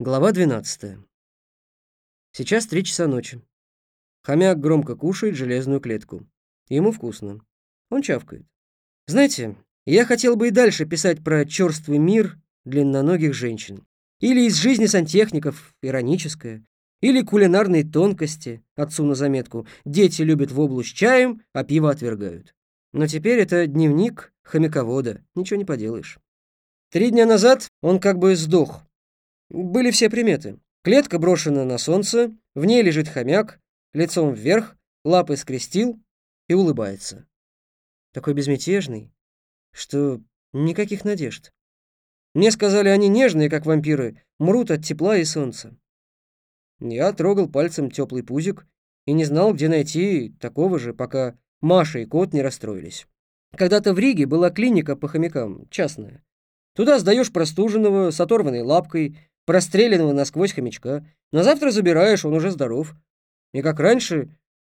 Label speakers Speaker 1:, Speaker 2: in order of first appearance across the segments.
Speaker 1: Глава 12. Сейчас три часа ночи. Хомяк громко кушает железную клетку. Ему вкусно. Он чавкает. Знаете, я хотел бы и дальше писать про черствый мир длинноногих женщин. Или из жизни сантехников, ироническое. Или кулинарные тонкости, отцу на заметку. Дети любят воблу с чаем, а пиво отвергают. Но теперь это дневник хомяковода, ничего не поделаешь. Три дня назад он как бы сдох, были все приметы. Клетка брошена на солнце, в ней лежит хомяк, лицом вверх, лапы скрестил и улыбается. Такой безмятежный, что никаких надежд. Мне сказали, они нежные, как вампиры, мрут от тепла и солнца. Я трогал пальцем теплый пузик и не знал, где найти такого же, пока Маша и кот не расстроились. Когда-то в Риге была клиника по хомякам, частная. Туда сдаешь простуженного с оторванной лапкой, простреленного насквозь хомячка. На завтра забираешь, он уже здоров. И как раньше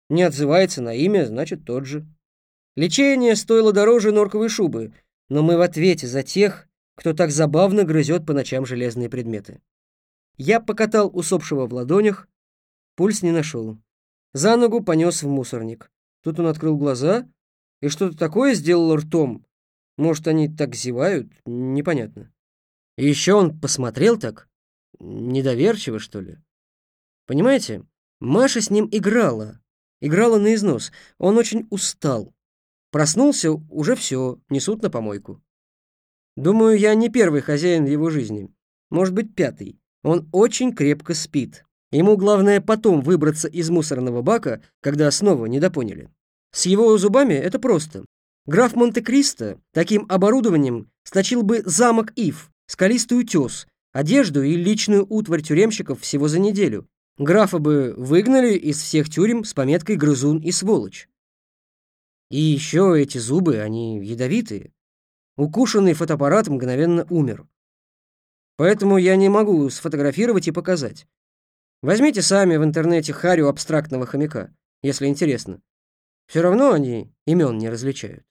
Speaker 1: не отзывается на имя, значит тот же. Лечение стоило дороже норковой шубы, но мы в ответе за тех, кто так забавно грызет по ночам железные предметы. Я покатал усопшего в ладонях, пульс не нашел. За ногу понес в мусорник. Тут он открыл глаза и что-то такое сделал ртом. Может, они так зевают? Непонятно. И еще он посмотрел так, недоверчиво, что ли. Понимаете, Маша с ним играла, играла на износ. Он очень устал. Проснулся, уже все, несут на помойку. Думаю, я не первый хозяин в его жизни. Может быть, пятый. Он очень крепко спит. Ему главное потом выбраться из мусорного бака, когда снова недопоняли. С его зубами это просто. Граф Монте-Кристо таким оборудованием сточил бы замок Ив, скалистый утес, одежду и личную утварь тюремщиков всего за неделю. Графа бы выгнали из всех тюрем с пометкой «грызун» и «сволочь». И еще эти зубы, они ядовитые. Укушенный фотоаппарат мгновенно умер. Поэтому я не могу сфотографировать и показать. Возьмите сами в интернете харю абстрактного хомяка, если интересно. Все равно они имен не различают.